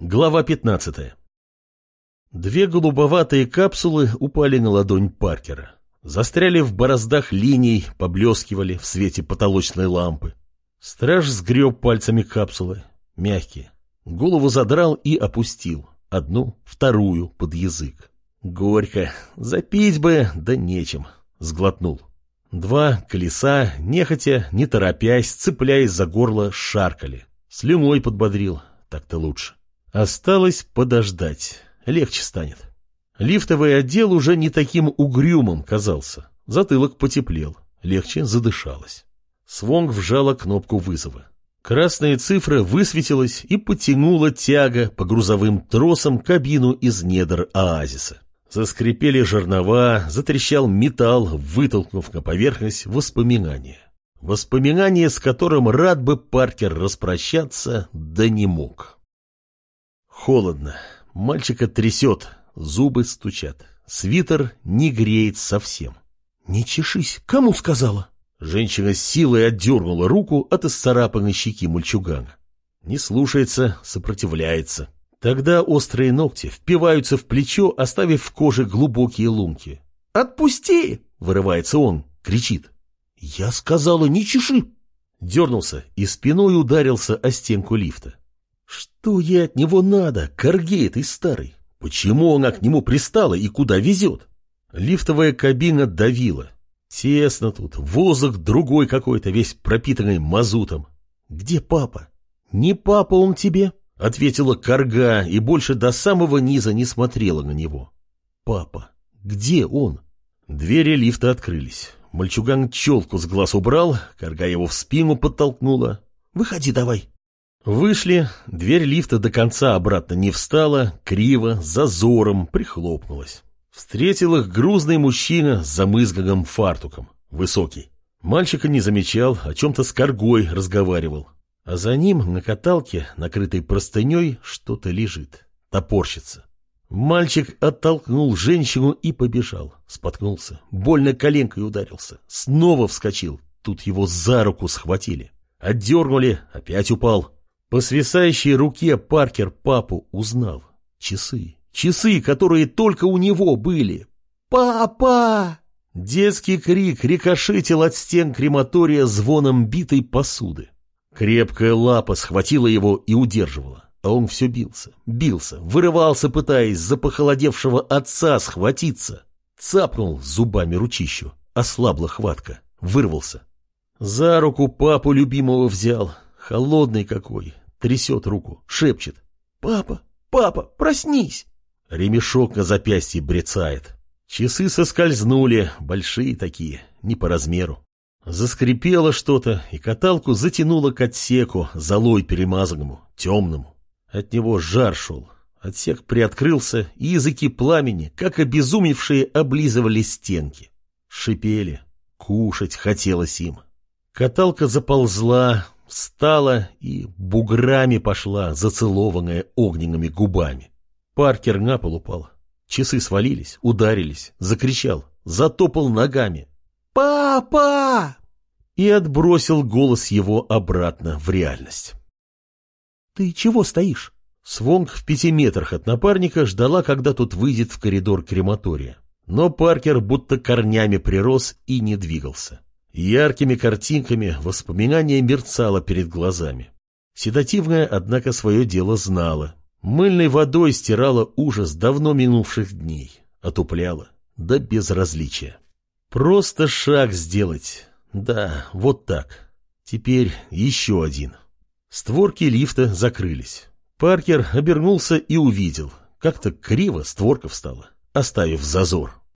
Глава 15. Две голубоватые капсулы упали на ладонь Паркера. Застряли в бороздах линий, поблескивали в свете потолочной лампы. Страж сгреб пальцами капсулы, мягкие. Голову задрал и опустил. Одну, вторую под язык. Горько. Запить бы, да нечем. Сглотнул. Два колеса, нехотя, не торопясь, цепляясь за горло, шаркали. Слюной подбодрил. Так-то лучше. Осталось подождать. Легче станет. Лифтовый отдел уже не таким угрюмым казался. Затылок потеплел. Легче задышалось. Свонг вжала кнопку вызова. Красная цифра высветилась и потянула тяга по грузовым тросам кабину из недр оазиса. Заскрипели жернова, затрещал металл, вытолкнув на поверхность воспоминания. Воспоминание, с которым рад бы Паркер распрощаться, да не мог. Холодно. Мальчика трясет, зубы стучат. Свитер не греет совсем. «Не чешись, кому сказала?» Женщина с силой отдернула руку от исцарапанной щеки мальчугана. Не слушается, сопротивляется. Тогда острые ногти впиваются в плечо, оставив в коже глубокие лунки. «Отпусти!» — вырывается он, кричит. «Я сказала, не чеши!» Дернулся и спиной ударился о стенку лифта. Что ей от него надо, корге этой старой? Почему она к нему пристала и куда везет? Лифтовая кабина давила. Тесно тут, воздух другой какой-то, весь пропитанный мазутом. Где папа? Не папа он тебе, ответила корга и больше до самого низа не смотрела на него. Папа, где он? Двери лифта открылись. Мальчуган челку с глаз убрал, корга его в спину подтолкнула. «Выходи давай!» Вышли, дверь лифта до конца обратно не встала, криво, зазором прихлопнулась. Встретил их грузный мужчина с замызганным фартуком, высокий. Мальчика не замечал, о чем-то с коргой разговаривал. А за ним на каталке, накрытой простыней, что-то лежит, топорщится. Мальчик оттолкнул женщину и побежал. Споткнулся, больно коленкой ударился. Снова вскочил, тут его за руку схватили. Отдернули, опять упал. По свисающей руке Паркер папу узнал. Часы. Часы, которые только у него были. «Папа!» Детский крик рикошетил от стен крематория звоном битой посуды. Крепкая лапа схватила его и удерживала. А он все бился, бился, вырывался, пытаясь за похолодевшего отца схватиться. Цапнул зубами ручищу, ослабла хватка, вырвался. За руку папу любимого взял, Холодный какой, трясет руку, шепчет. «Папа, папа, проснись!» Ремешок на запястье брецает. Часы соскользнули, большие такие, не по размеру. Заскрипело что-то, и каталку затянуло к отсеку, золой перемазанному, темному. От него жар шел. Отсек приоткрылся, и языки пламени, как обезумевшие, облизывали стенки. Шипели. Кушать хотелось им. Каталка заползла, Встала и буграми пошла, зацелованная огненными губами. Паркер на пол упал. Часы свалились, ударились, закричал, затопал ногами. «Папа!» И отбросил голос его обратно в реальность. «Ты чего стоишь?» Свонг в пяти метрах от напарника ждала, когда тот выйдет в коридор крематория. Но Паркер будто корнями прирос и не двигался. Яркими картинками воспоминание мерцало перед глазами. Седативная, однако, свое дело знала. Мыльной водой стирала ужас давно минувших дней. Отупляла. До безразличия. Просто шаг сделать. Да, вот так. Теперь еще один. Створки лифта закрылись. Паркер обернулся и увидел. Как-то криво створка встала, оставив зазор.